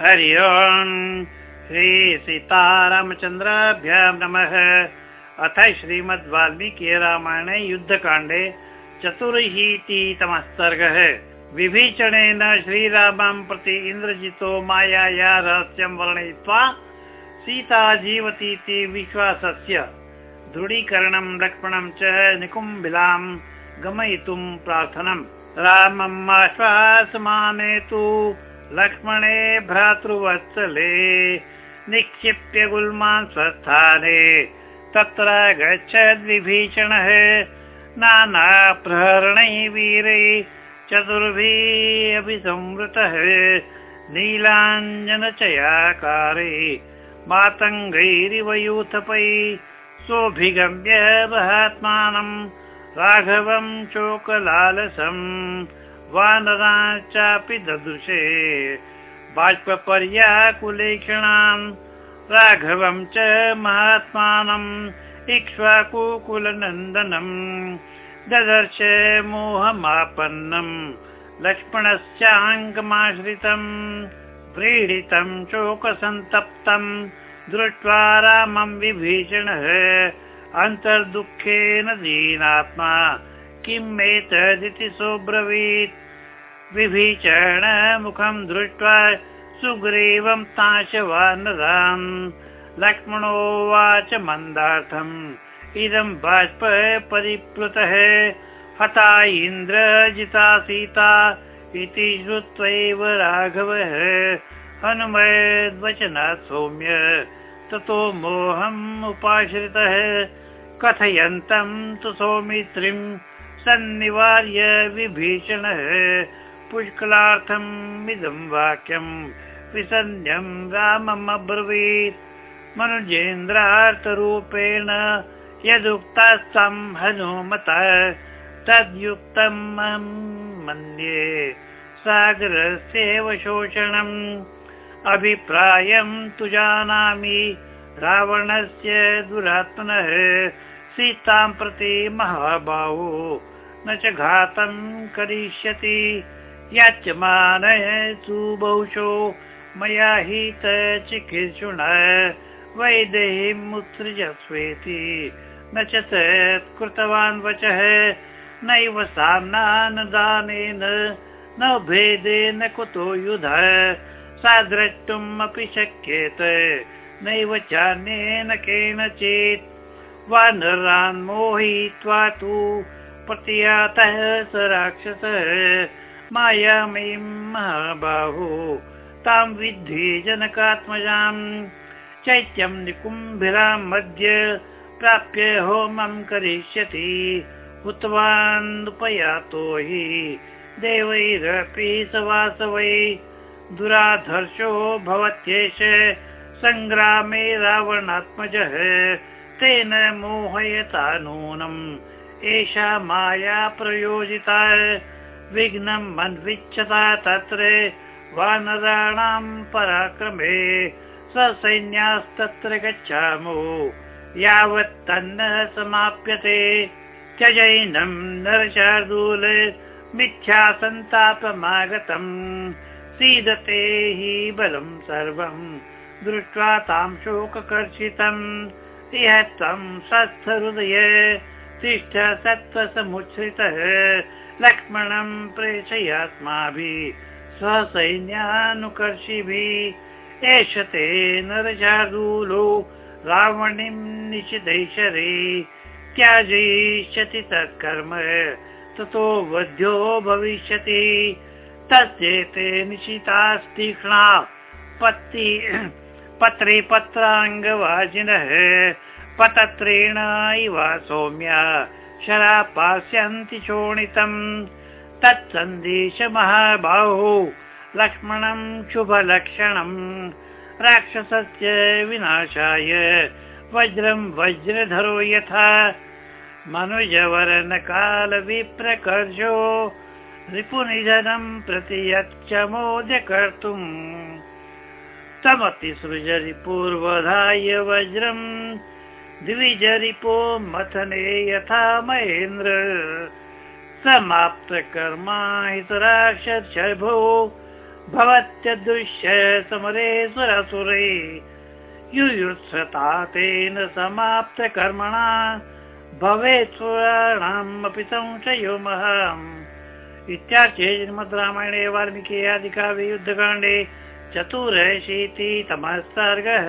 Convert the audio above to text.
हरि ओम्। श्री सीतारामचन्द्राभ्यां नमः। अथ श्रीमद् वाल्मीकि रामायणे युद्धकाण्डे चतुरशीतितमः सर्गः विभीषणेन श्रीरामं प्रति इन्द्रजितो मायाया रहस्यं वर्णयित्वा सीता जीवतीति विश्वासस्य दृढीकरणं लक्ष्मणं च निकुम्भिलां गमयितुं प्रार्थनम् रामम् आश्वासमानेतु लक्ष्मणे भ्रातृवत्सले निक्षिप्य गुल्मान् स्वस्थाने तत्र गच्छद्विभीषणः नानाप्रहरणै वीरै चतुर्भिः अभिसंवृतः नीलाञ्जनचयाकारे मातङ्गैरिव यूथपै सोऽभिगम्य महात्मानम् राघवं चोकलालसम् वानरा चापि ददृशे बाष्पर्याकुलेक्षणाम् राघवं च महात्मानम् इक्ष्वाकुकुलनन्दनम् ददर्श मोहमापन्नम् लक्ष्मणस्याङ्गमाश्रितम् व्रीडितम् शोकसन्तप्तम् दृष्ट्वा रामम् विभीषणः अन्तर्दुःखेन दीनात्मा किम् एतदिति सोऽब्रवीत्? विभीषण मुखम् दृष्ट्वा सुग्रीवं ताशवानराम्। लक्ष्मणोवाच मन्दार्थम्। इदं परिप्लुतः हता इन्द्र जिता सीता इति श्रुत्वैव राघवः। हनुमद्वचनात् सौम्य। ततो मोहम् उपाश्रितः। कथयन्तं तु सौमित्रिम् सन्निवार्य विभीषणः पुष्कलार्थम् इदं वाक्यम् विसन्ध्यम् रामम् अब्रवीत्। मनुजेन्द्रार्थरूपेण यदुक्तास्तम् हनुमतः तद्युक्तम् मन्ये। सागरस्येव शोषणम्। अभिप्रायम् तु जानामि। रावणस्य दुरात्मनः सीतां प्रति महाबाहो न च घातम् करिष्यति। याच्यमानः सुबहुशो मया हित चिकीर्षुण। वैदेहीम् उत्सृजस्वेति न च तत् कृतवान् वचः। नैव साम्ना न भेदेन कुतो युध। सा द्रष्टुम् अपि शक्येत। नैव चान्येन केनचित्। वानरान् मोहयित्वा तु प्रतियातः स राक्षसः मायामयीं महाबाहो तां विद्धि जनकात्मजाम् चैत्यं निकुम्भिरां मध्य प्राप्य होमं करिष्यति उतवानुपयातो हि देवैरपि स वासवै दुराधर्षो भवत्येष सङ्ग्रामे रावणात्मजः तेन मोहयता नूनम् एषा माया प्रयोजिता विघ्नम् अन्विच्छता तत्र वानराणां पराक्रमे ससैन्यास्तत्र गच्छामो। यावत् तन्न समाप्यते। त्यजैनं नरशार्दूल मिथ्या सन्तापमागतम् सीदते हि बलं सर्वम् दृष्ट्वा तां शोककर्षितम् इह त्वं स्वस्थहृदय तिष्ठ सत्त्वसमुच्छ्रितः। लक्ष्मणं प्रेषयास्माभिः स्वसैन्यानुकर्षिभिः। एष ते नरशार्दूलो रावणीं निषिदैशरे त्याजयिष्यति तत्कर्म ततो वध्यो भविष्यति। तस्येते निशितास्तीक्ष्णा पत्ति पत्रे पत्राङ्गवाजिनः पतत्रेण इव सौम्या शरापास्यन्ति शोणितम् तत्सन्देश महाबाहो लक्ष्मणं शुभलक्षणम्। राक्षसस्य विनाशाय वज्रं वज्रधरो यथा। मनुजवरनकालविप्रकर्षो रिपुनिधनं प्रति यच्चमोद्य कर्तुम् तमपि सृजरिपूर्वधाय वज्रम् द्विजरिपो मथने यथा महेन्द्र। समाप्तकर्मा हितराक्षर्षभो भवत्यदृश्य समरे सुरसुरे। युयुत्सता तेन समाप्तकर्मणा भवेत् सुराणाम् अपि संशयो महम्। इत्याख्ये श्रीमद् रामायणे वाल्मीकि आदिकाव्ये युद्धकाण्डे चतुरशीतितमः सर्गः